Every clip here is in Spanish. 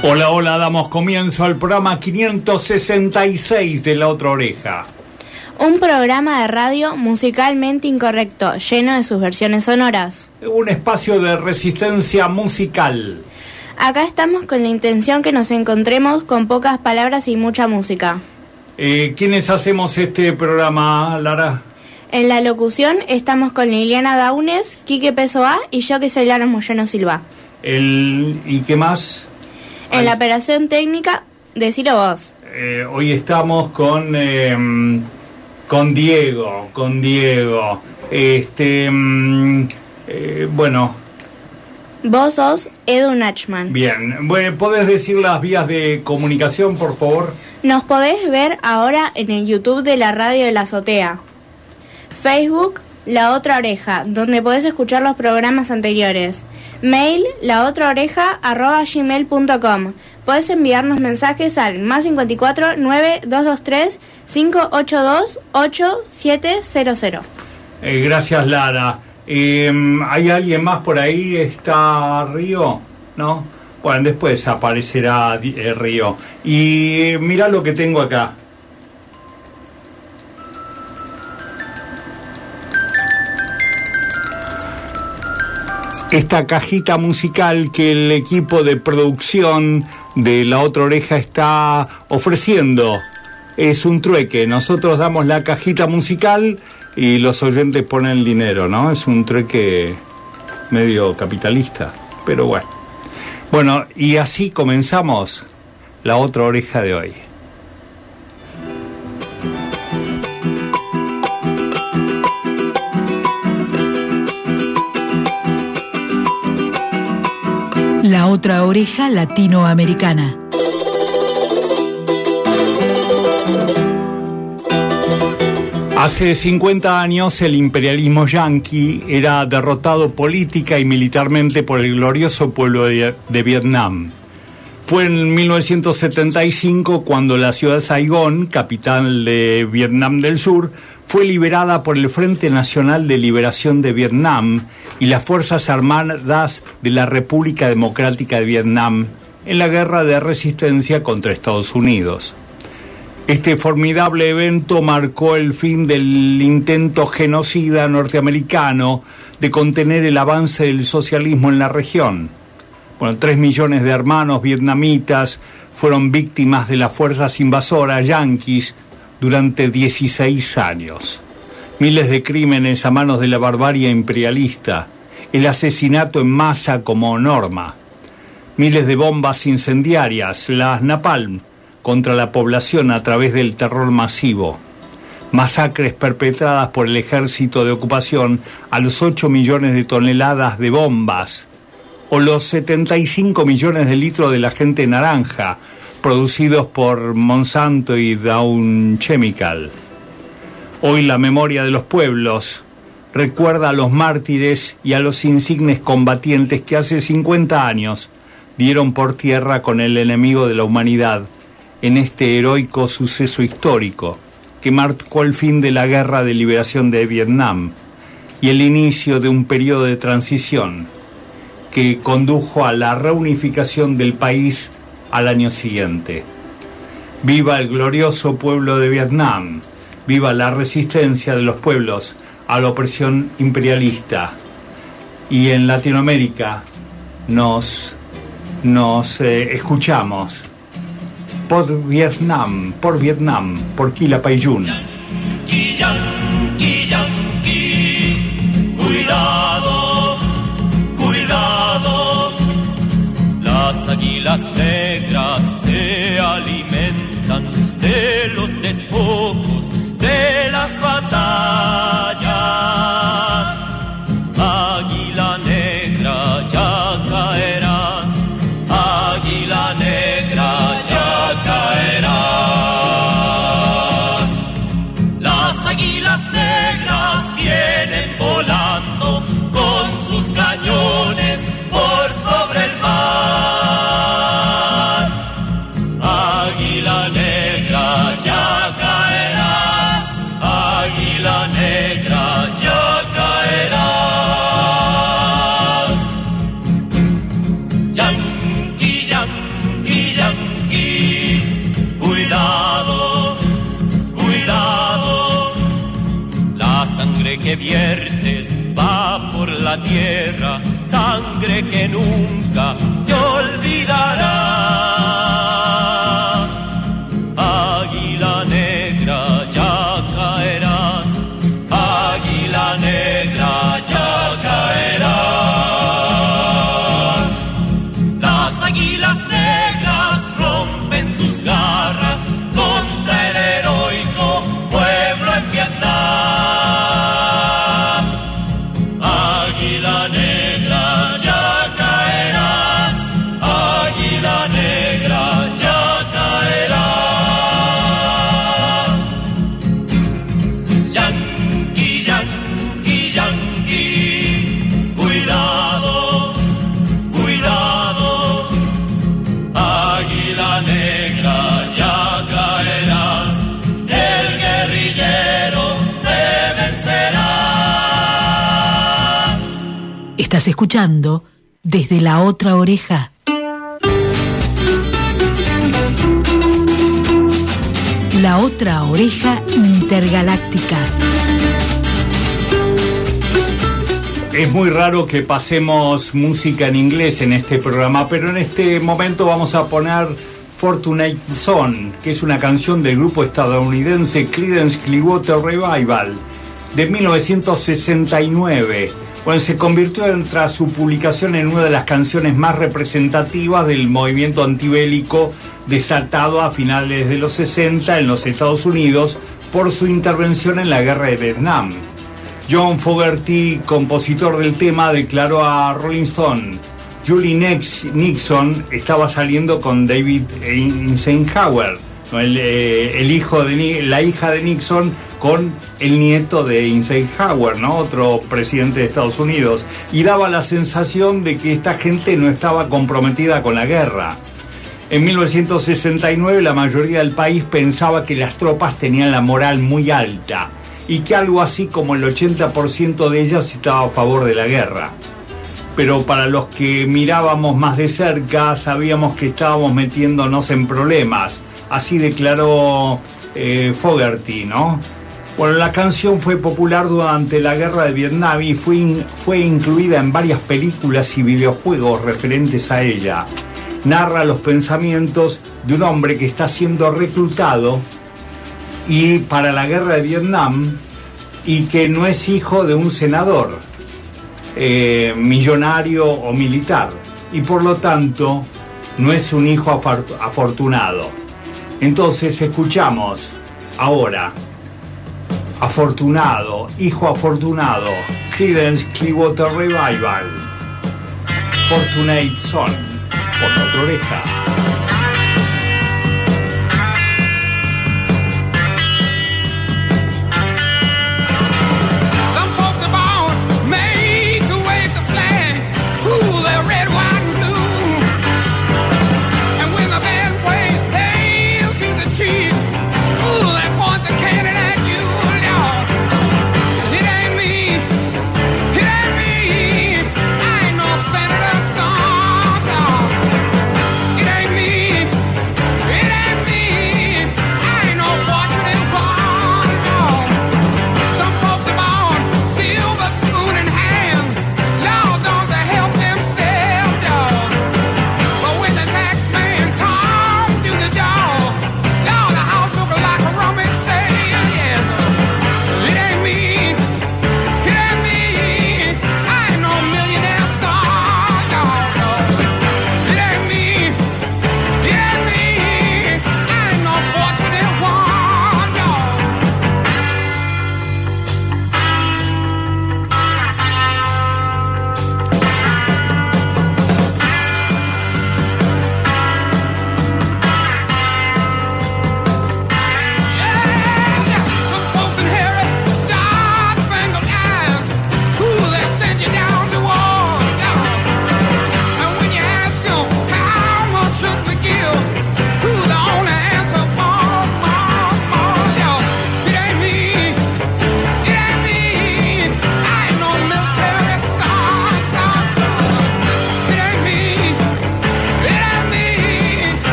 Hola, hola, damos comienzo al programa 566 de La Otra Oreja. Un programa de radio musicalmente incorrecto, lleno de sus versiones sonoras. Un espacio de resistencia musical. Acá estamos con la intención que nos encontremos con pocas palabras y mucha música. Eh, ¿Quiénes hacemos este programa, Lara? En la locución estamos con Liliana Daunes, Quique Pesoa y yo que soy Lara Moyano Silva. El, ¿Y qué más? En la operación técnica, decilo vos. Eh, hoy estamos con, eh, con Diego, con Diego. Este, mm, eh, bueno, Vos sos Edu Nachman. bien. Bueno, ¿podés decir las vías de comunicación, por favor? Nos podés ver ahora en el YouTube de la radio de la azotea. Facebook, La Otra Oreja, donde podés escuchar los programas anteriores. Mail, laotraoreja.gmail.com Podés enviarnos mensajes al más 54 9223 582 8700. Eh, gracias, Lara. Eh, ¿Hay alguien más por ahí? ¿Está Río? ¿No? Bueno, después aparecerá eh, Río. Y mira lo que tengo acá. Esta cajita musical que el equipo de producción de La Otra Oreja está ofreciendo es un trueque. Nosotros damos la cajita musical y los oyentes ponen el dinero, ¿no? Es un trueque medio capitalista, pero bueno. Bueno, y así comenzamos la otra oreja de hoy. Otra oreja latinoamericana. Hace 50 años el imperialismo yanqui era derrotado política y militarmente por el glorioso pueblo de, de Vietnam. Fue en 1975 cuando la ciudad de Saigón, capital de Vietnam del Sur, fue liberada por el Frente Nacional de Liberación de Vietnam y las Fuerzas Armadas de la República Democrática de Vietnam en la guerra de resistencia contra Estados Unidos. Este formidable evento marcó el fin del intento genocida norteamericano de contener el avance del socialismo en la región. Bueno, tres millones de hermanos vietnamitas fueron víctimas de las fuerzas invasoras yanquis durante 16 años. Miles de crímenes a manos de la barbarie imperialista, el asesinato en masa como norma, miles de bombas incendiarias, las napalm, contra la población a través del terror masivo, masacres perpetradas por el ejército de ocupación a los 8 millones de toneladas de bombas, o los 75 millones de litros de la gente naranja producidos por Monsanto y Down Chemical. Hoy la memoria de los pueblos recuerda a los mártires y a los insignes combatientes que hace 50 años dieron por tierra con el enemigo de la humanidad en este heroico suceso histórico que marcó el fin de la guerra de liberación de Vietnam y el inicio de un periodo de transición que condujo a la reunificación del país al año siguiente. Viva el glorioso pueblo de Vietnam, viva la resistencia de los pueblos a la opresión imperialista. Y en Latinoamérica nos, nos eh, escuchamos por Vietnam, por Vietnam, por Quilapayún. Cuidado. Las águilas negras se alimentan de los despojos Estás escuchando desde la otra oreja. La otra oreja intergaláctica. Es muy raro que pasemos música en inglés en este programa, pero en este momento vamos a poner Fortunate Son, que es una canción del grupo estadounidense Creedence Clearwater Revival de 1969. Bueno, se convirtió en- tras su publicación en una de las canciones más representativas del movimiento antibélico desatado a finales de los 60 en los Estados Unidos por su intervención en la guerra de Vietnam. John Fogerty, compositor del tema, declaró a Rolling Stone, Julie Nixon estaba saliendo con David Eisenhower, eh, el hijo de la hija de Nixon con el nieto de Eisenhower, ¿no? otro presidente de Estados Unidos, y daba la sensación de que esta gente no estaba comprometida con la guerra. En 1969 la mayoría del país pensaba que las tropas tenían la moral muy alta y que algo así como el 80% de ellas estaba a favor de la guerra. Pero para los que mirábamos más de cerca sabíamos que estábamos metiéndonos en problemas. Así declaró eh, Fogerty, ¿no? Bueno, la canción fue popular durante la guerra de Vietnam y fue, fue incluida en varias películas y videojuegos referentes a ella. Narra los pensamientos de un hombre que está siendo reclutado y para la guerra de Vietnam y que no es hijo de un senador, eh, millonario o militar, y por lo tanto no es un hijo afortunado. Entonces escuchamos ahora, afortunado, hijo afortunado, Creedence Clearwater Revival, Fortunate Son, por la otra oreja.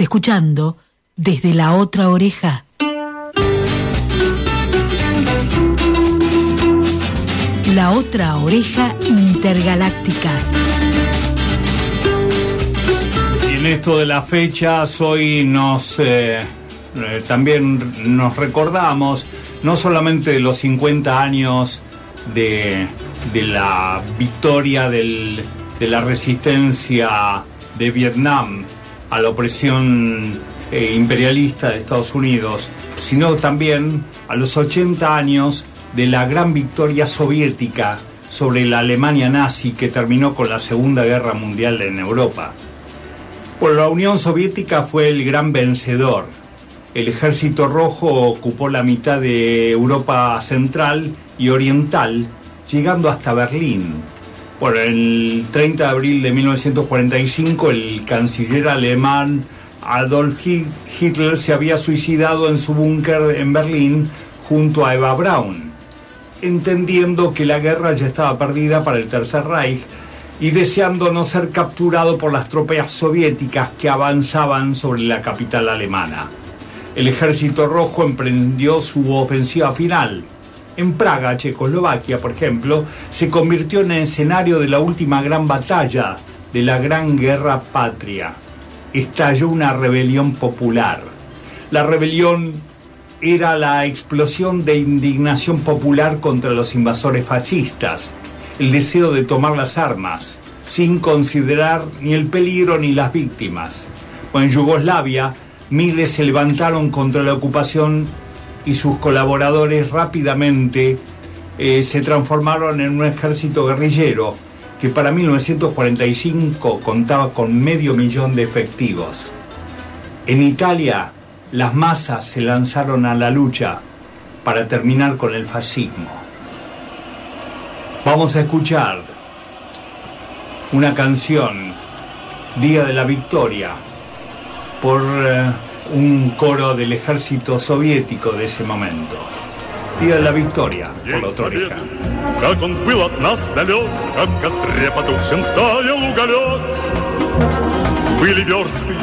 Escuchando desde la otra oreja. La otra oreja intergaláctica. Y en esto de las fechas, hoy nos eh, eh, también nos recordamos no solamente de los 50 años de, de la victoria del- de la resistencia de Vietnam a la opresión eh, imperialista de Estados Unidos, sino también a los 80 años de la gran victoria soviética sobre la Alemania nazi que terminó con la Segunda Guerra Mundial en Europa. Bueno, la Unión Soviética fue el gran vencedor. El ejército rojo ocupó la mitad de Europa central y oriental, llegando hasta Berlín. Bueno, el 30 de abril de 1945, el canciller alemán Adolf Hi- Hitler se había suicidado en su búnker en Berlín junto a Eva Braun, entendiendo que la guerra ya estaba perdida para el Tercer Reich y deseando no ser capturado por las tropas soviéticas que avanzaban sobre la capital alemana. El ejército rojo emprendió su ofensiva final. En Praga, Checoslovaquia, por ejemplo, se convirtió en escenario de la última gran batalla de la Gran Guerra Patria. Estalló una rebelión popular. La rebelión era la explosión de indignación popular contra los invasores fascistas, el deseo de tomar las armas, sin considerar ni el peligro ni las víctimas. O en Yugoslavia, miles se levantaron contra la ocupación y sus colaboradores rápidamente eh, se transformaron en un ejército guerrillero que para 1945 contaba con medio millón de efectivos. En Italia, las masas se lanzaron a la lucha para terminar con el fascismo. Vamos a escuchar una canción, Día de la Victoria, por eh, un coro del ejército soviético de ese momento. Día de la Victoria, por la otra oreja. Как он был от нас далек, как в костре потухшем таял уголек. Были версты,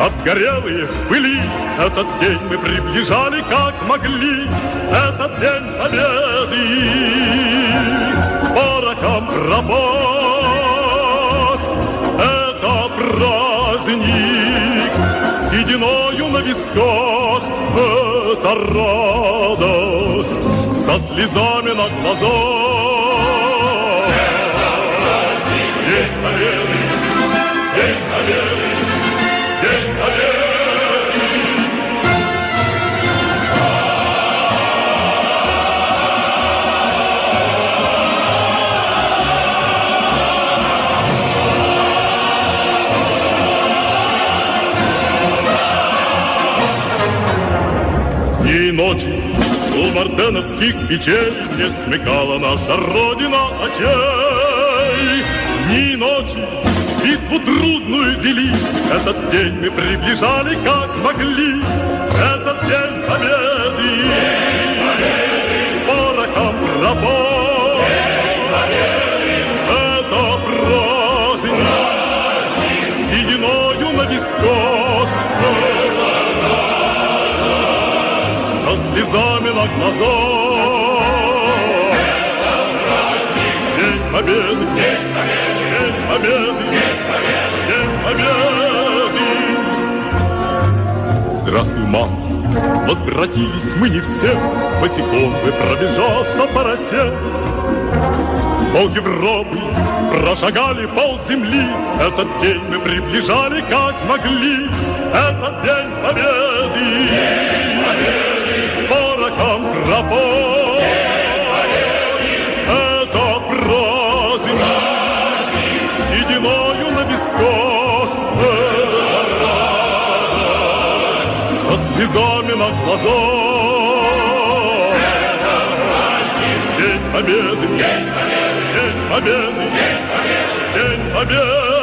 обгорелые в пыли, Этот день мы приближали, как могли, Этот день победы. Порохом пропах, это праздник, Сединою на висках, это радость, Со слезами на глазах. День победы, день победы, ночи. У мартеновских печей Не смекала наша Родина очей. Дни и ночи битву трудную вели. Этот день мы приближали, как могли. Этот день победы. Порохом пропал Это праздник. Сединою на висках слезами на глазах. День победы, день победы, день победы. Здравствуй, мама, возвратились мы не все, Босиком бы пробежаться по росе. Пол Европы прошагали пол земли, Этот день мы приближали, как могли, Этот день победы. Слезами на глазах. День победы, день победы, день победы. La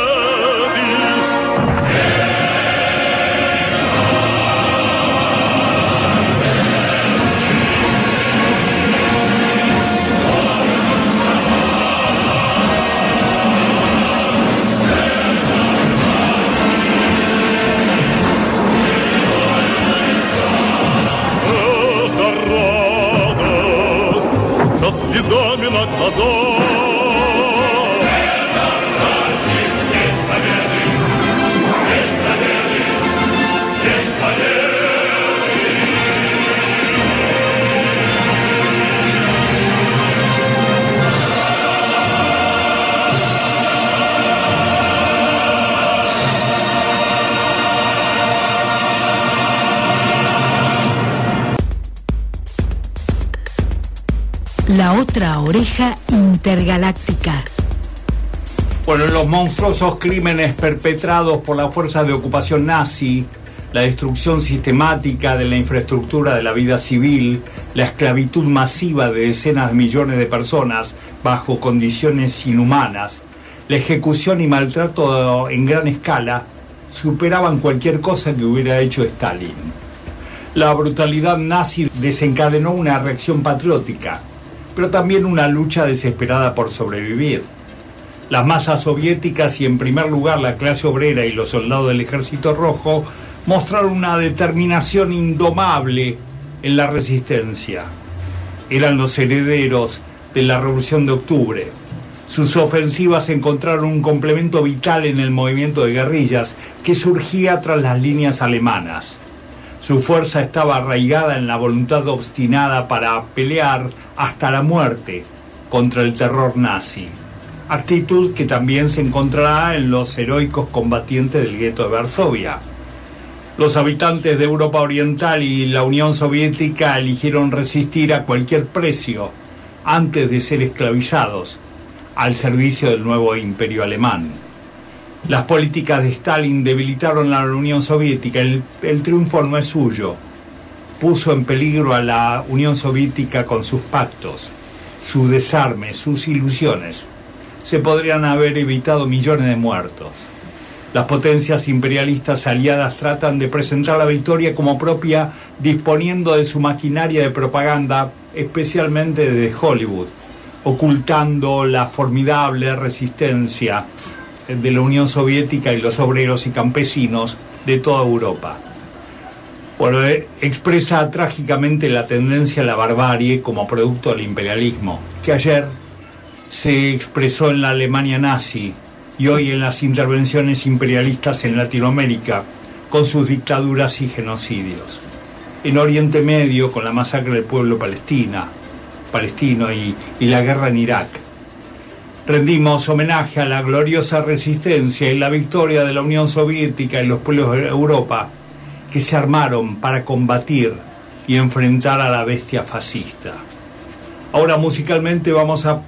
И на глазах. Otra oreja intergaláctica. Bueno, los monstruosos crímenes perpetrados por la fuerza de ocupación nazi, la destrucción sistemática de la infraestructura de la vida civil, la esclavitud masiva de decenas de millones de personas bajo condiciones inhumanas, la ejecución y maltrato en gran escala superaban cualquier cosa que hubiera hecho Stalin. La brutalidad nazi desencadenó una reacción patriótica, pero también una lucha desesperada por sobrevivir. Las masas soviéticas y en primer lugar la clase obrera y los soldados del ejército rojo mostraron una determinación indomable en la resistencia. Eran los herederos de la Revolución de Octubre. Sus ofensivas encontraron un complemento vital en el movimiento de guerrillas que surgía tras las líneas alemanas. Su fuerza estaba arraigada en la voluntad obstinada para pelear hasta la muerte contra el terror nazi actitud que también se encontrará en los heroicos combatientes del gueto de Varsovia. Los habitantes de Europa Oriental y la Unión Soviética eligieron resistir a cualquier precio antes de ser esclavizados al servicio del nuevo imperio alemán. Las políticas de Stalin debilitaron la Unión Soviética. El, el triunfo no es suyo. Puso en peligro a la Unión Soviética con sus pactos, su desarme, sus ilusiones se podrían haber evitado millones de muertos. Las potencias imperialistas aliadas tratan de presentar la victoria como propia disponiendo de su maquinaria de propaganda, especialmente desde Hollywood, ocultando la formidable resistencia de la Unión Soviética y los obreros y campesinos de toda Europa. Bueno, eh, expresa trágicamente la tendencia a la barbarie como producto del imperialismo, que ayer se expresó en la Alemania nazi y hoy en las intervenciones imperialistas en Latinoamérica con sus dictaduras y genocidios. En Oriente Medio con la masacre del pueblo palestina, palestino y, y la guerra en Irak. Rendimos homenaje a la gloriosa resistencia y la victoria de la Unión Soviética y los pueblos de Europa que se armaron para combatir y enfrentar a la bestia fascista. Ahora musicalmente vamos a,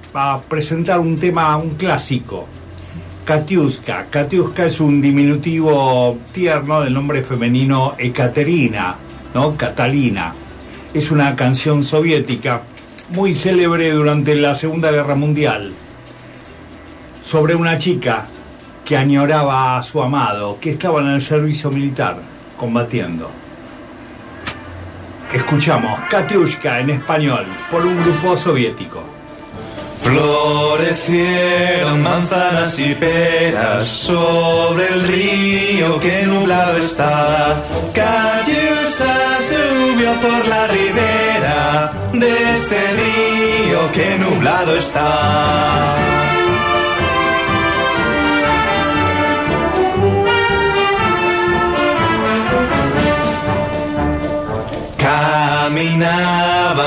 presentar un tema, un clásico. Katiuska. Katiuska es un diminutivo tierno del nombre femenino Ekaterina, ¿no? Catalina. Es una canción soviética muy célebre durante la Segunda Guerra Mundial sobre una chica que añoraba a su amado, que estaba en el servicio militar combatiendo. Escuchamos Katiushka en español por un grupo soviético. Florecieron manzanas y peras sobre el río que nublado está. Katiushka subió por la ribera de este río que nublado está.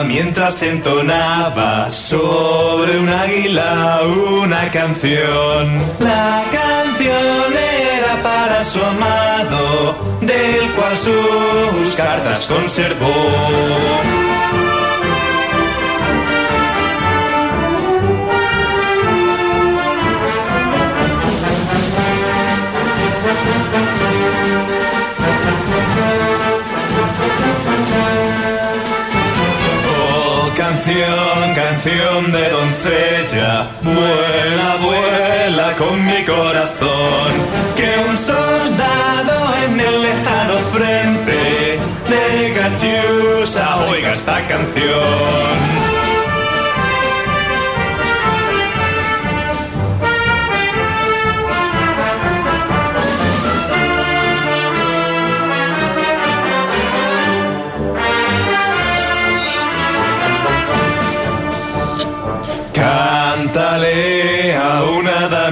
Mientras entonaba sobre un águila una canción. La canción era para su amado, del cual sus cartas conservó. Canción, de doncella, vuela, vuela con mi corazón, que un soldado en el lejano frente de Catiusa oiga esta canción.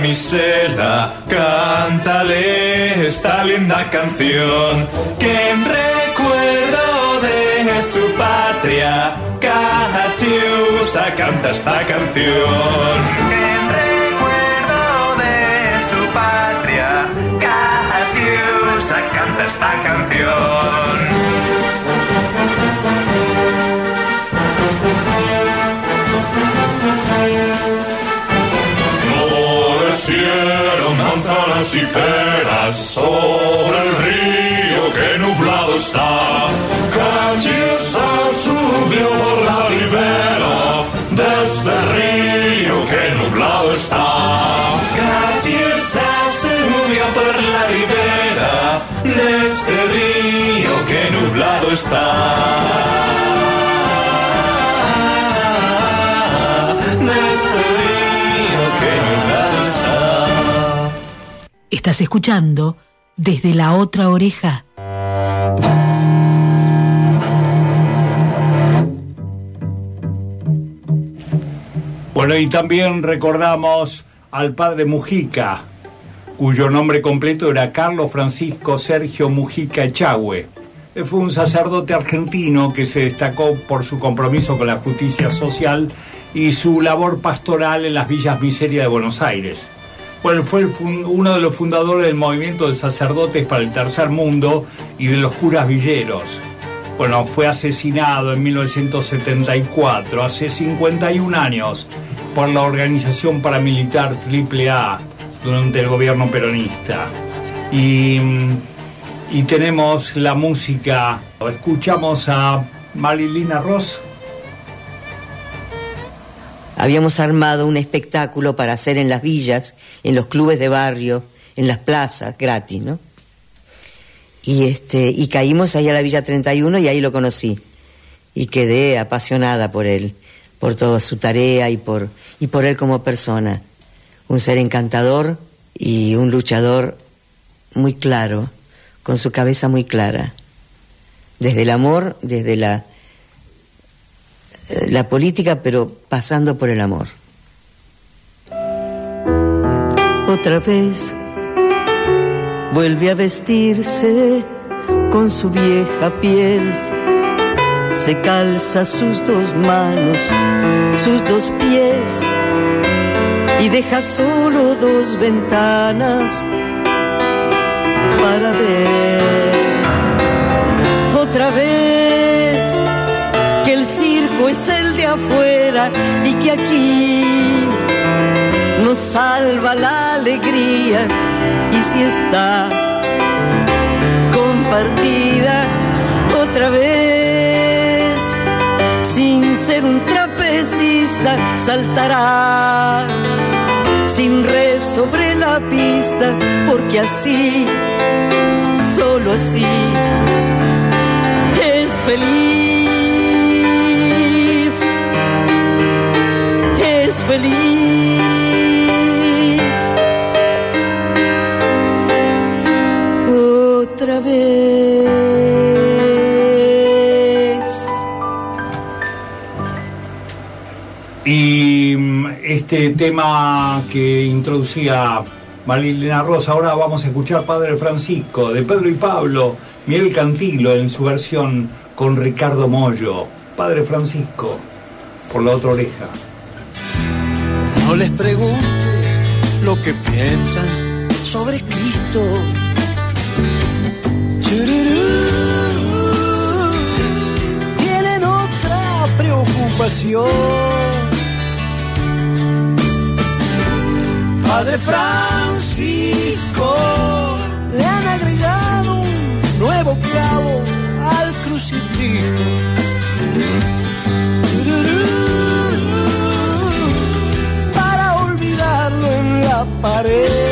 Damisela, cántale esta linda canción, que en recuerdo de su patria, Catiusa canta esta canción. Que en recuerdo de su patria, Catiusa canta esta canción. Sobre el río que nublado está. Catiusa subió por la ribera de este río que nublado está. Catiusa subió por la ribera de este río que nublado está. Estás escuchando desde la otra oreja. Bueno, y también recordamos al padre Mujica, cuyo nombre completo era Carlos Francisco Sergio Mujica Echagüe. Fue un sacerdote argentino que se destacó por su compromiso con la justicia social y su labor pastoral en las villas miserias de Buenos Aires. Fue uno de los fundadores del movimiento de sacerdotes para el tercer mundo y de los curas villeros. Bueno, fue asesinado en 1974, hace 51 años, por la organización paramilitar AAA durante el gobierno peronista. Y, y tenemos la música, escuchamos a Marilina Ross. Habíamos armado un espectáculo para hacer en las villas, en los clubes de barrio, en las plazas, gratis, ¿no? Y, este, y caímos ahí a la Villa 31 y ahí lo conocí. Y quedé apasionada por él, por toda su tarea y por, y por él como persona. Un ser encantador y un luchador muy claro, con su cabeza muy clara. Desde el amor, desde la, la política, pero pasando por el amor. Otra vez vuelve a vestirse con su vieja piel, se calza sus dos manos, sus dos pies y deja solo dos ventanas para ver. Otra vez afuera y que aquí nos salva la alegría y si está compartida otra vez sin ser un trapecista saltará sin red sobre la pista porque así solo así es feliz feliz otra vez. Y mm, este tema que introducía Marilena Rosa, ahora vamos a escuchar Padre Francisco, de Pedro y Pablo, Miguel Cantilo en su versión con Ricardo Mollo. Padre Francisco, por la otra oreja. No les pregunte lo que piensan sobre Cristo. Tienen otra preocupación. Padre Francisco, le han agregado un nuevo clavo al crucifijo. En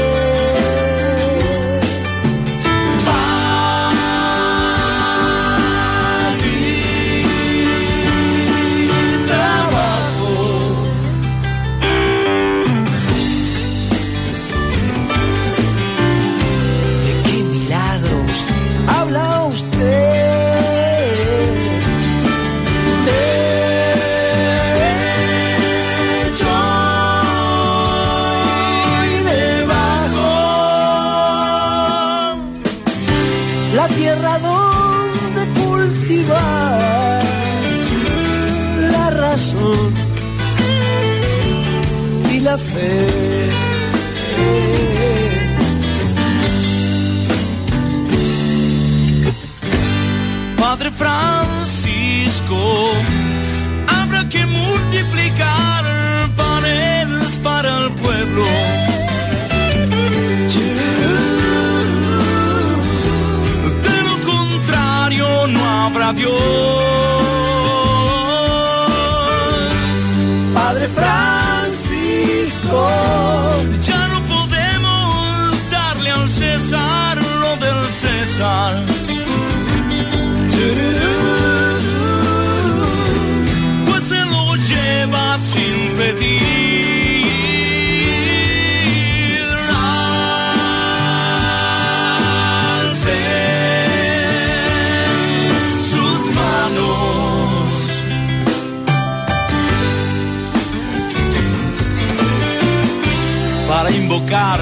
para invocar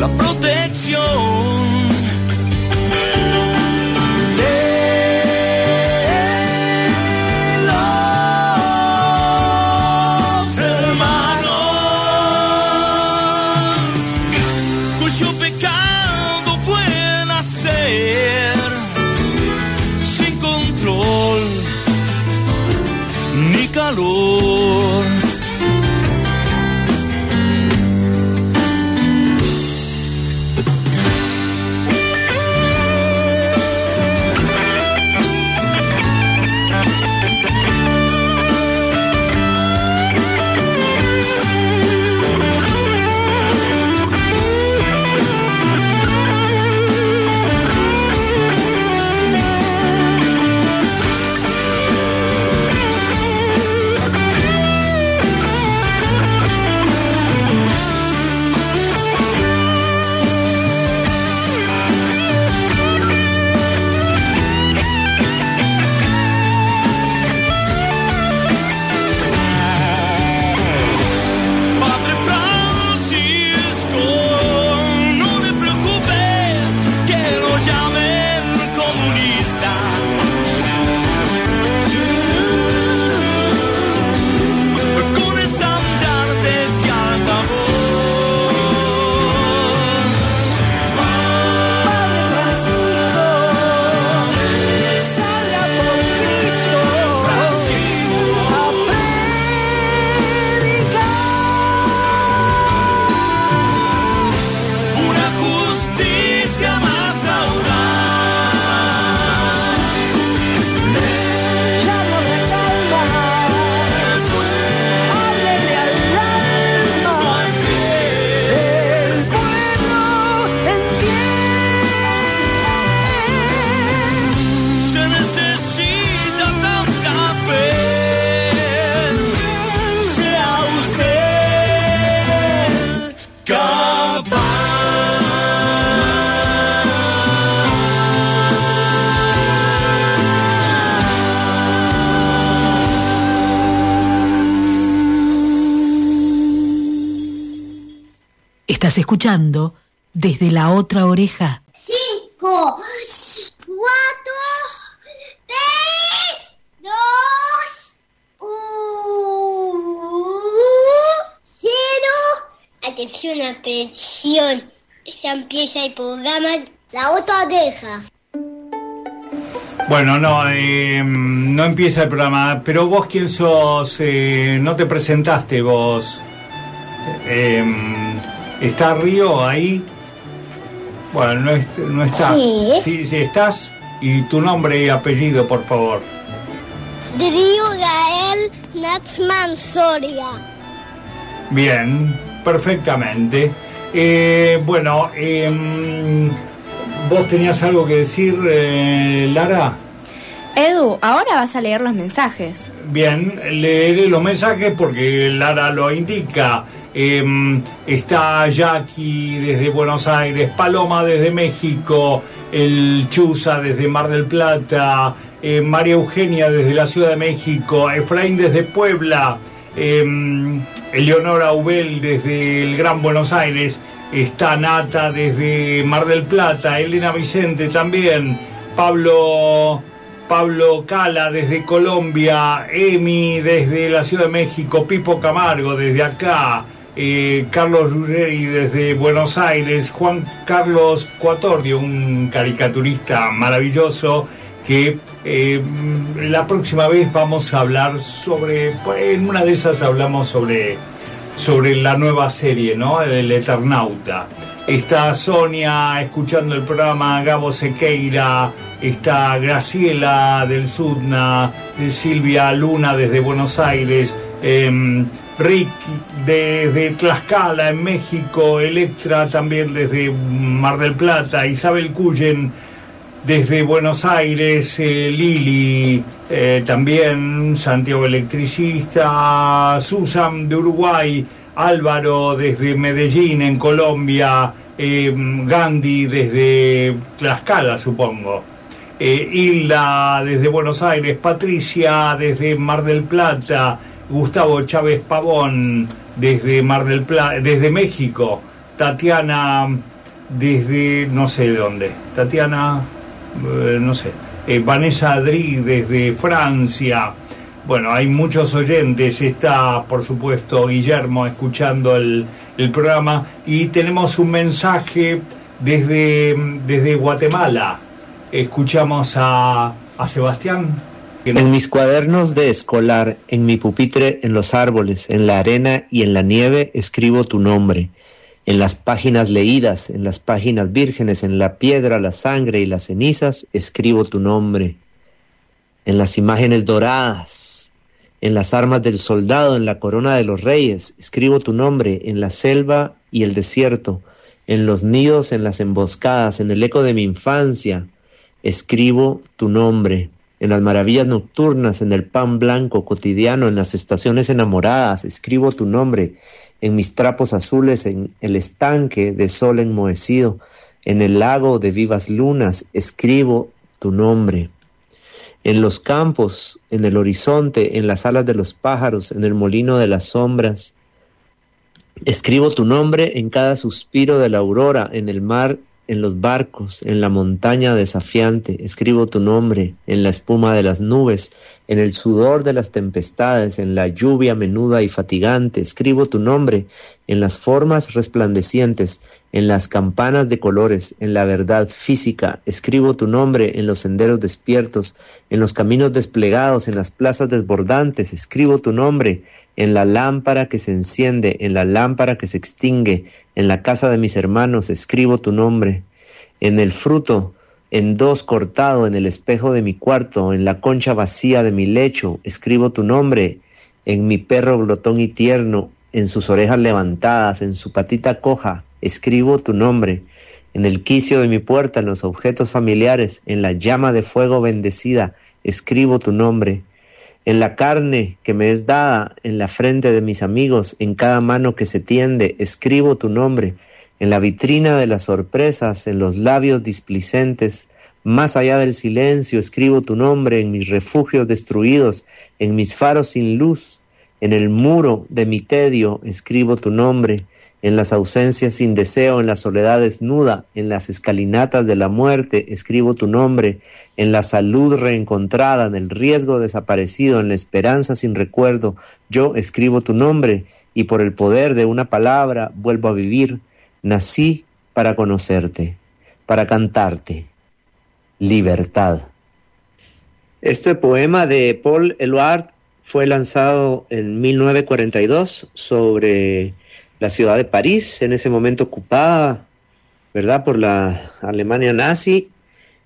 la protección. Estás escuchando desde la otra oreja. Cinco, cuatro, tres, dos, uno, cero. Atención, atención. Ya empieza el programa La Otra Oreja. Bueno, no, eh, no empieza el programa, pero vos quién sos, Eh, no te presentaste vos. Eh, ¿Está Río ahí? Bueno, no, es- no está. Sí. sí, sí, estás. Y tu nombre y apellido, por favor. Río Gael Natsman Soria. Bien, perfectamente. Eh, bueno, em, vos tenías algo que decir, eh, Lara. Edu, ahora vas a leer los mensajes. Bien, leeré los mensajes porque Lara lo indica. Em, está Jackie desde Buenos Aires, Paloma desde México, el Chuza desde Mar del Plata, eh, María Eugenia desde la Ciudad de México, Efraín desde Puebla, em, Eleonora Ubel desde el Gran Buenos Aires, está Nata desde Mar del Plata, Elena Vicente también, Pablo Pablo Cala desde Colombia, Emi desde la Ciudad de México, Pipo Camargo desde acá, eh, Carlos Ruggeri desde Buenos Aires, Juan Carlos Cuatordio, un caricaturista maravilloso que eh, la próxima vez vamos a hablar sobre, pues, en una de esas hablamos sobre, sobre la nueva serie, ¿no? El Eternauta. Está Sonia escuchando el programa, Gabo Sequeira, está Graciela del Sudna, eh, Silvia Luna desde Buenos Aires, em, Rick desde Tlaxcala en México, Electra también desde Mar del Plata, Isabel Cuyen desde Buenos Aires, eh, Lili, eh, también. Santiago Electricista, Susan de Uruguay, Álvaro desde Medellín en Colombia, eh, Gandhi desde Tlaxcala supongo, eh, Hilda desde Buenos Aires, Patricia desde Mar del Plata, Gustavo Chávez Pavón desde Mar del Plata, desde México, Tatiana desde no sé de dónde, Tatiana eh, no sé, Vanessa Adri desde Francia. Bueno, hay muchos oyentes, está por supuesto Guillermo escuchando el, el programa y tenemos un mensaje desde, desde Guatemala. Escuchamos a, a Sebastián. En mis cuadernos de escolar, en mi pupitre, en los árboles, en la arena y en la nieve, escribo tu nombre. En las páginas leídas, en las páginas vírgenes, en la piedra, la sangre y las cenizas, escribo tu nombre. En las imágenes doradas, en las armas del soldado, en la corona de los reyes, escribo tu nombre. En la selva y el desierto, en los nidos, en las emboscadas, en el eco de mi infancia, escribo tu nombre. En las maravillas nocturnas, en el pan blanco cotidiano, en las estaciones enamoradas, escribo tu nombre en mis trapos azules, en el estanque de sol enmohecido, en el lago de vivas lunas, escribo tu nombre. En los campos, en el horizonte, en las alas de los pájaros, en el molino de las sombras, escribo tu nombre en cada suspiro de la aurora, en el mar, en los barcos, en la montaña desafiante, escribo tu nombre, en la espuma de las nubes, en el sudor de las tempestades, en la lluvia menuda y fatigante, escribo tu nombre, en las formas resplandecientes, en las campanas de colores, en la verdad física, escribo tu nombre, en los senderos despiertos, en los caminos desplegados, en las plazas desbordantes, escribo tu nombre, en la lámpara que se enciende, en la lámpara que se extingue, en la casa de mis hermanos, escribo tu nombre, en el fruto, en dos cortado en el espejo de mi cuarto, en la concha vacía de mi lecho, escribo tu nombre, en mi perro glotón y tierno, en sus orejas levantadas, en su patita coja, escribo tu nombre, en el quicio de mi puerta, en los objetos familiares, en la llama de fuego bendecida, escribo tu nombre, en la carne que me es dada, en la frente de mis amigos, en cada mano que se tiende, escribo tu nombre, en la vitrina de las sorpresas, en los labios displicentes, más allá del silencio, escribo tu nombre, en mis refugios destruidos, en mis faros sin luz, en el muro de mi tedio, escribo tu nombre, en las ausencias sin deseo, en la soledad desnuda, en las escalinatas de la muerte, escribo tu nombre, en la salud reencontrada, en el riesgo desaparecido, en la esperanza sin recuerdo, yo escribo tu nombre, y por el poder de una palabra vuelvo a vivir. Nací para conocerte, para cantarte. Libertad. Este poema de Paul Eluard fue lanzado en 1942 sobre la ciudad de París, en ese momento ocupada, ¿verdad?, por la Alemania nazi.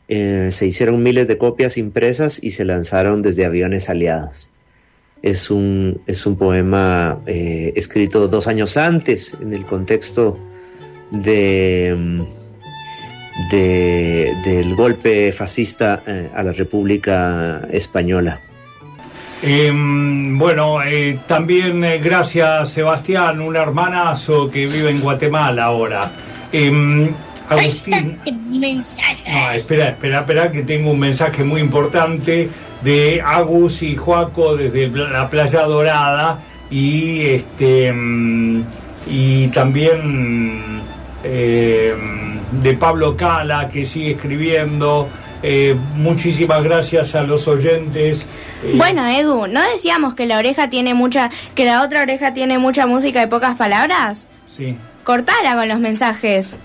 Eh, se hicieron miles de copias impresas y se lanzaron desde aviones aliados. Es un, es un poema eh, escrito dos años antes, en el contexto de, de- del golpe fascista eh, a la República Española. Em, bueno, eh, también eh, gracias Sebastián, un hermanazo que vive en Guatemala ahora. Em, Agustín, no, espera, espera, espera, que tengo un mensaje muy importante de Agus y Joaco desde la Playa Dorada y este mm, y también eh, de Pablo Cala que sigue escribiendo. Eh, muchísimas gracias a los oyentes. Eh, Bueno, Edu, ¿no decíamos que la oreja tiene mucha, que la otra oreja tiene mucha música y pocas palabras? sí. Cortala con los mensajes.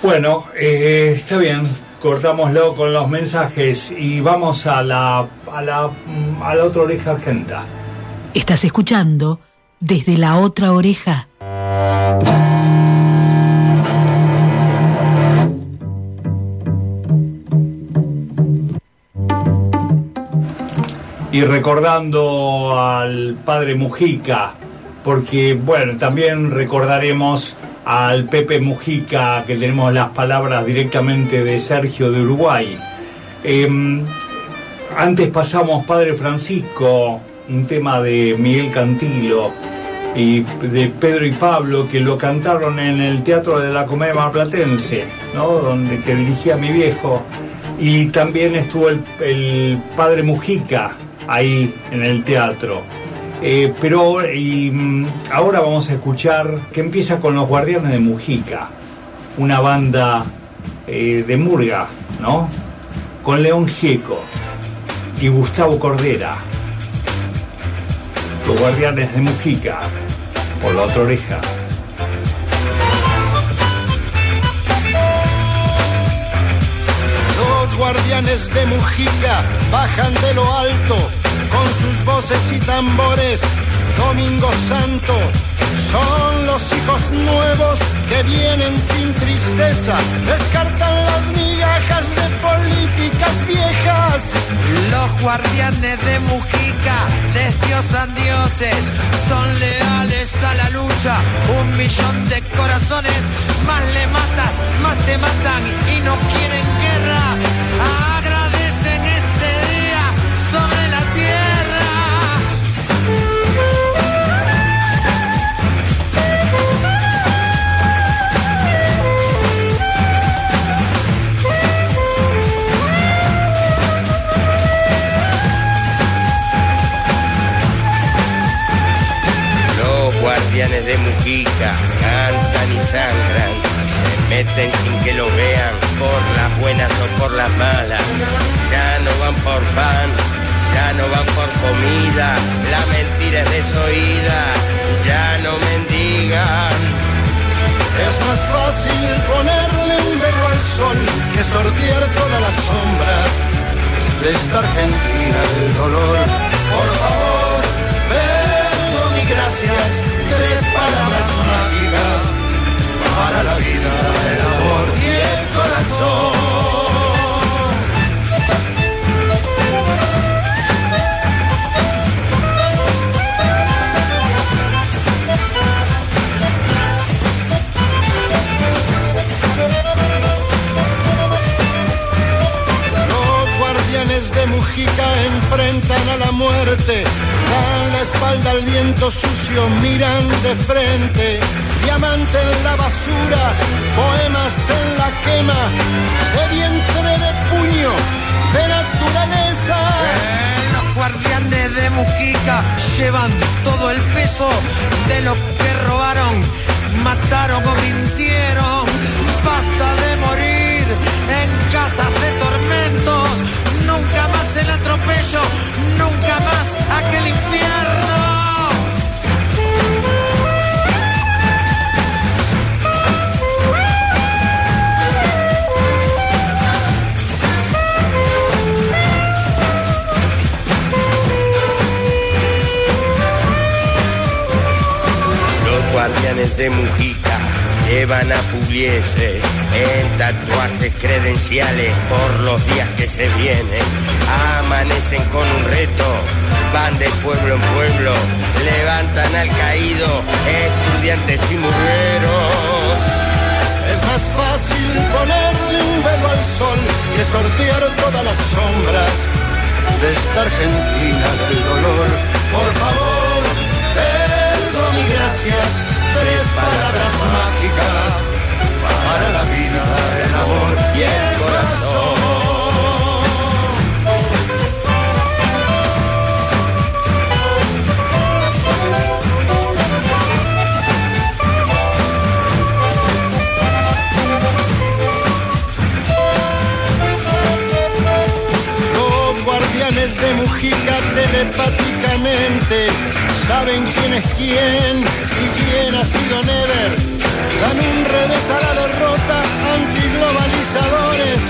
Bueno, eh, está bien, cortámoslo con los mensajes y vamos a la, a la, a la otra oreja argenta. Estás escuchando desde la otra oreja. Y recordando al padre Mujica, porque bueno, también recordaremos al Pepe Mujica, que tenemos las palabras directamente de Sergio de Uruguay. Em, antes pasamos Padre Francisco, un tema de Miguel Cantilo y de Pedro y Pablo que lo cantaron en el Teatro de la Comedia Marplatense, ¿no? donde que dirigía mi viejo. Y también estuvo el, el Padre Mujica ahí en el teatro. Eh, pero mm, ahora vamos a escuchar que empieza con los Guardianes de Mujica, una banda eh, de Murga, ¿no? Con León Gieco y Gustavo Cordera. Los Guardianes de Mujica, por la otra oreja. Guardianes de Mujica bajan de lo alto con sus voces y tambores. Domingo Santo son los hijos nuevos que vienen sin tristeza, descartan las migajas de políticas viejas. Los guardianes de Mujica destrozan dioses, son leales a la lucha, un millón de corazones, más le matas, más te matan y no quieren guardianes de Mujica cantan y sangran, meten sin que lo vean, por las buenas o por las malas. Ya no van por pan, ya no van por comida, la mentira es desoída, ya no mendigan. Es más fácil ponerle un velo al sol que sortear todas las sombras de esta Argentina del dolor. Por favor, gracias, tres palabras mágicas para la vida, el amor y el corazón. Guardianes de Mujica enfrentan a la muerte, dan la espalda al viento sucio, miran de frente, diamante en la basura, poemas en la quema, de vientre de puño, de naturaleza. Los guardianes de Mujica llevan todo el peso de lo que robaron, mataron o mintieron. Basta de morir en casas de tormentos. Nunca más el atropello, nunca más aquel infierno. Los guardianes de Mujica llevan a Pugliese en tatuajes credenciales por los días que se vienen. Amanecen con un reto, van de pueblo en pueblo, levantan al caído, estudiantes y murgueros. Es más fácil ponerle un velo al sol que sortear todas las sombras de esta Argentina del dolor. Por favor, perdón y gracias, tres palabras mágicas para la vida, el amor y el corazón. Guardianes de Mujica telepáticamente saben quién es quién y quién ha sido Never dan un revés a la derrota, antiglobalizadores,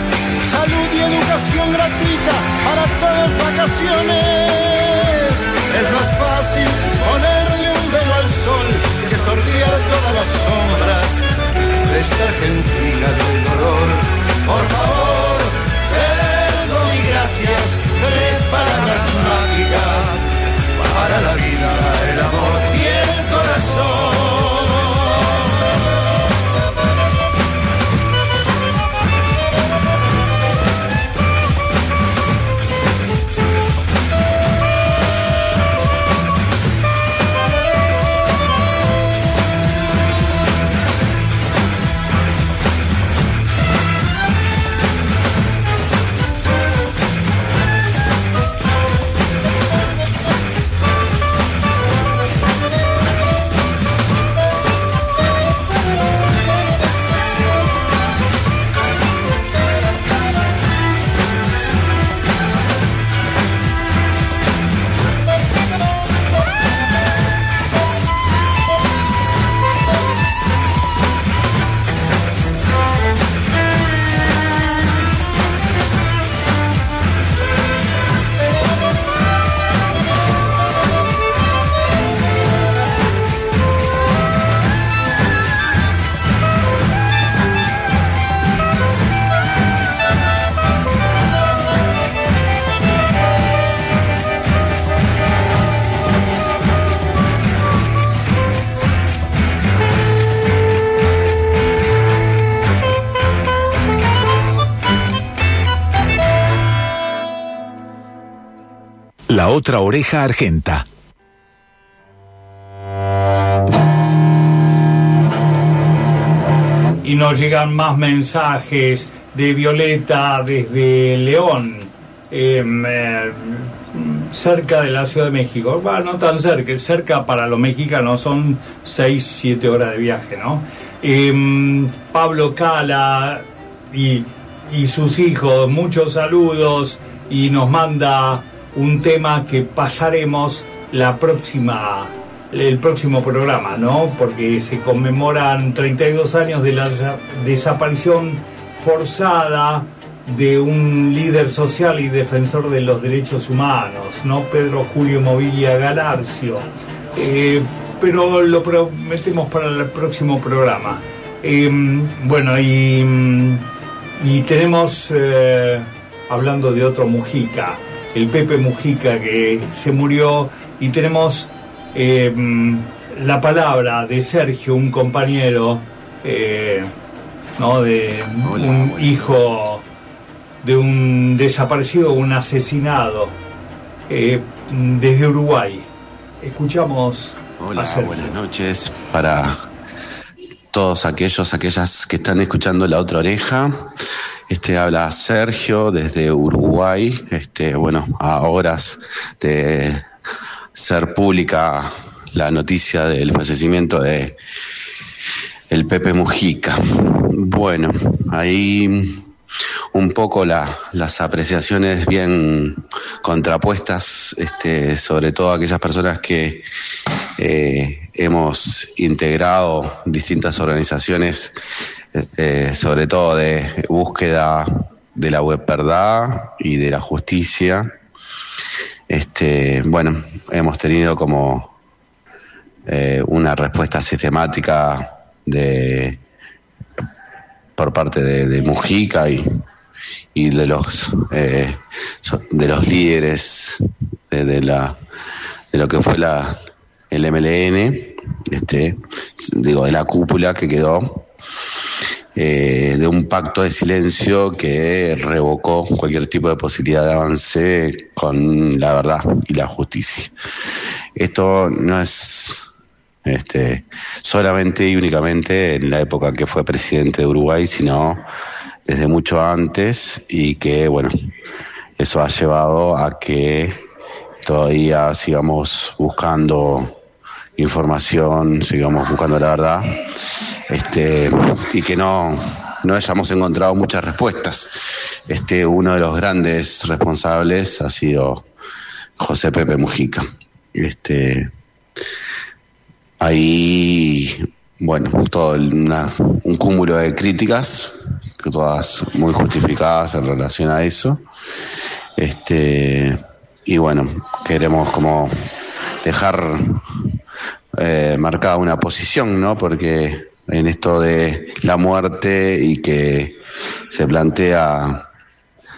salud y educación gratuita para todas vacaciones. Es más fácil ponerle un velo al sol que sortear todas las sombras de esta Argentina del dolor. Por favor, perdón y gracias, tres palabras mágicas para la vida, el amor y el corazón. Otra oreja argenta. Y nos llegan más mensajes de Violeta desde León, em, eh, cerca de la Ciudad de México. Bueno, no tan cerca, cerca para los mexicanos son 6, 7 horas de viaje, ¿no? Em, Pablo Cala y, y sus hijos, muchos saludos y nos manda un tema que pasaremos la próxima el próximo programa, ¿no? Porque se conmemoran 32 años de la desa- desaparición forzada de un líder social y defensor de los derechos humanos, ¿no? Pedro Julio Movilia Galarcio. Eh, pero lo prometemos para el próximo programa. Eh, bueno, y, y tenemos, eh, hablando de otro Mujica, el Pepe Mujica que se murió, y tenemos eh, mm, la palabra de Sergio, un compañero, eh, ¿no? de un hijo de un desaparecido, un asesinado, eh, desde Uruguay. Escuchamos a Hola, Sergio. buenas noches para todos aquellos, aquellas que están escuchando la otra oreja. Este habla Sergio desde Uruguay. Este, bueno, a horas de ser pública la noticia del fallecimiento de el Pepe Mujica. Bueno, ahí un poco la- las apreciaciones bien contrapuestas, este, sobre todo aquellas personas que eh, hemos integrado distintas organizaciones, eh, sobre todo de búsqueda de la web verdad y de la justicia. Este, bueno, hemos tenido como eh, una respuesta sistemática de por parte de, Mujica y, y de los eh, de los líderes de, de la de lo que fue la el MLN este digo de la cúpula que quedó eh, de un pacto de silencio que revocó cualquier tipo de posibilidad de avance con la verdad y la justicia. Esto no es este, solamente y únicamente en la época que fue presidente de Uruguay, sino desde mucho antes y que, bueno, eso ha llevado a que todavía sigamos buscando información, sigamos buscando la verdad, este, y que no, no hayamos encontrado muchas respuestas. Este, uno de los grandes responsables ha sido José Pepe Mujica. Este, Ahí, bueno, todo un cúmulo de críticas, todas muy justificadas en relación a eso. Este, y bueno, queremos como dejar eh, marcada una posición, ¿no? Porque en esto de la muerte y que se plantea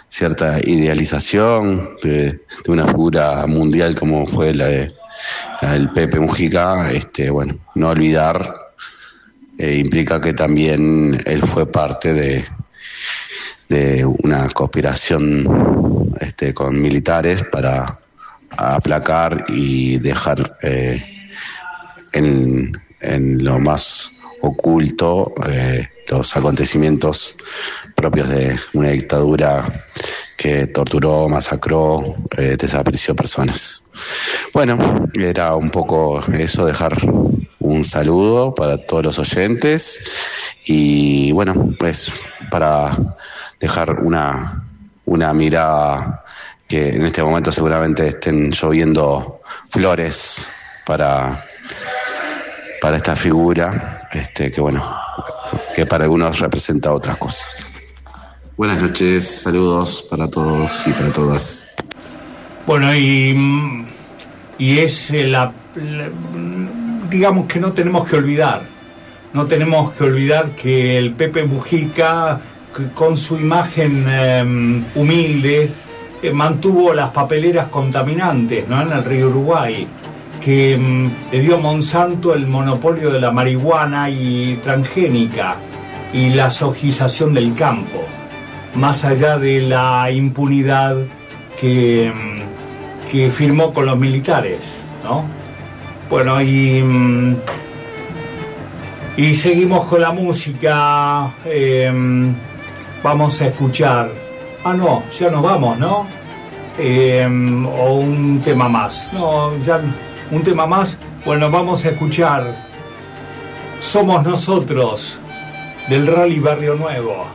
cierta idealización de, una figura mundial como fue la de el Pepe Mujica, este, bueno, no olvidar eh, implica que también él fue parte de, de una conspiración este, con militares para aplacar y dejar eh, en, lo más oculto eh, los acontecimientos propios de una dictadura que torturó, masacró, eh, desapareció personas. Bueno, era un poco eso, dejar un saludo para todos los oyentes y bueno, pues para dejar una, una mirada que en este momento seguramente estén lloviendo flores para, para esta figura, este, que bueno, que para algunos representa otras cosas. Buenas noches, saludos para todos y para todas. Bueno, y, y es la, la- digamos que no tenemos que olvidar, no tenemos que olvidar que el Pepe Mujica, con su imagen eh, humilde, eh, mantuvo las papeleras contaminantes ¿no? en el río Uruguay, que mm, le dio a Monsanto el monopolio de la marihuana y transgénica y la sojización del campo, más allá de la impunidad que, mm, que firmó con los militares, ¿no? Bueno, y, mm, y seguimos con la música. eh, vamos a escuchar. Ah, no, ya nos vamos, ¿no? Eh, o un tema más. No, ya un tema más. Bueno, vamos a escuchar Somos Nosotros del Rally Barrio Nuevo.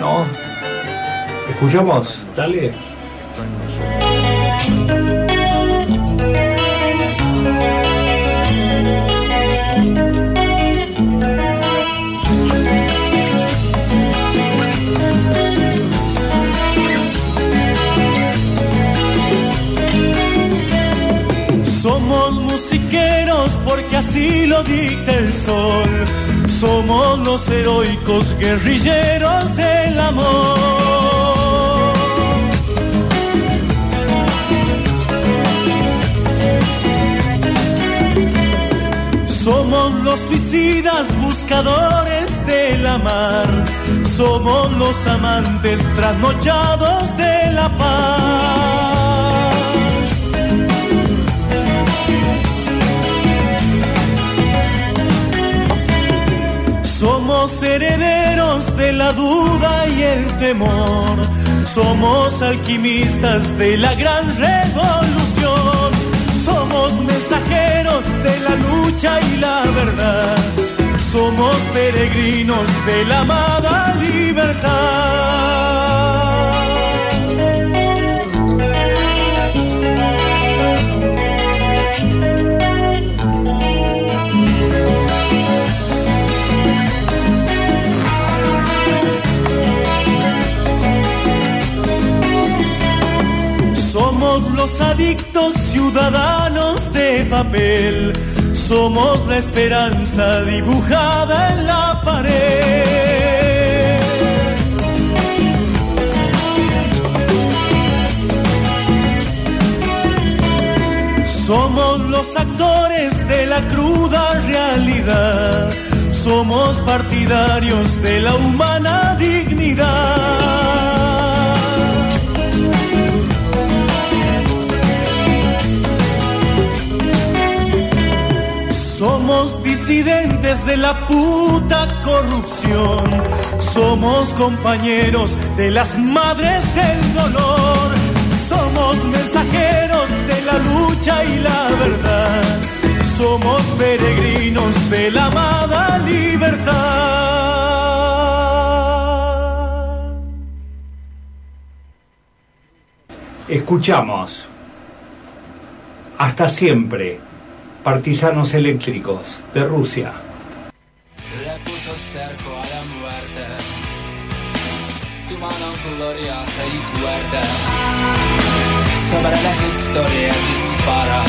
¿No? ¿Escuchamos? Dale. Porque así lo dicta el sol. Somos los heroicos guerrilleros del amor. Somos los suicidas buscadores de la mar. Somos los amantes trasnochados de la paz. Somos herederos de la duda y el temor. Somos alquimistas de la gran revolución. Somos mensajeros de la lucha y la verdad. Somos peregrinos de la amada libertad. Ciudadanos de papel. Somos la esperanza dibujada en la pared. Somos los actores de la cruda realidad. Somos partidarios de la humana dignidad. Disidentes de la puta corrupción. Somos compañeros de las madres del dolor. Somos mensajeros de la lucha y la verdad. Somos peregrinos de la amada libertad. Escuchamos. Hasta siempre. Partisanos eléctricos de Rusia. Le puso cerco a la muerte. Tu mano gloriosa y fuerte. Sobre la historia dispara.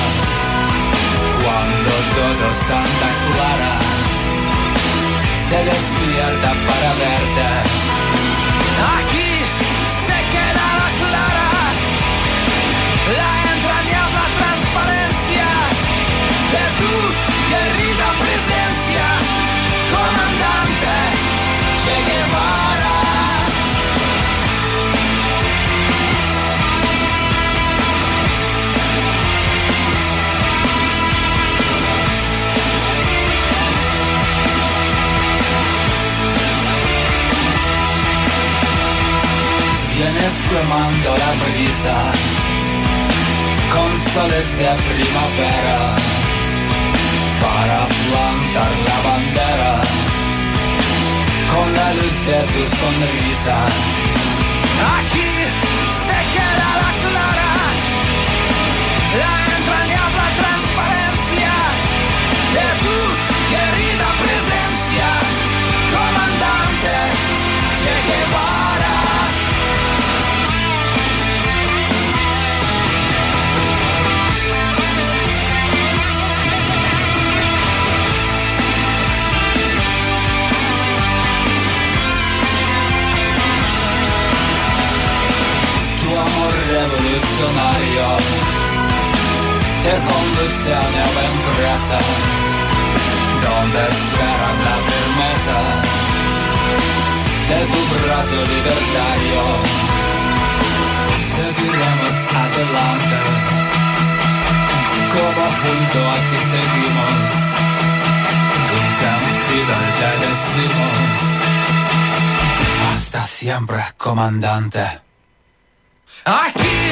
Cuando todo Santa Clara se despierta para verte. Vienes quemando la brisa con soles de primavera para plantar la bandera con la luz de tu sonrisa. revolucionario. Te conduce a nueva empresa Donde esperan la firmeza De tu brazo libertario. Seguiremos adelante Como junto a ti seguimos Y tan fidel te decimos Hasta siempre, comandante. I keep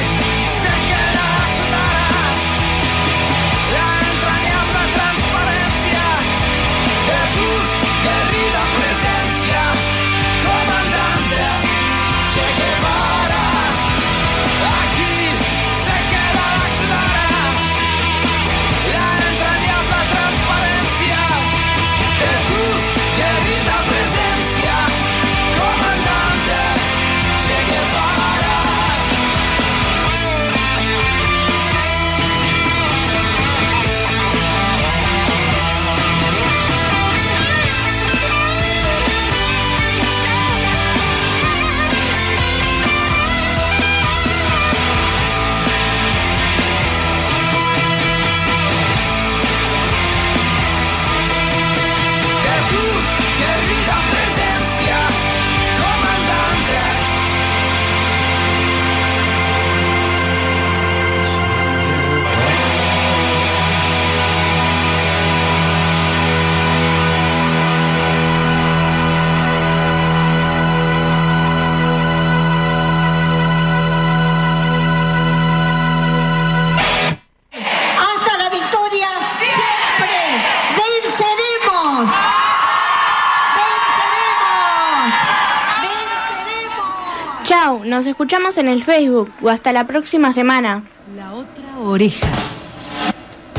Nos escuchamos en el Facebook o hasta la próxima semana. La otra oreja.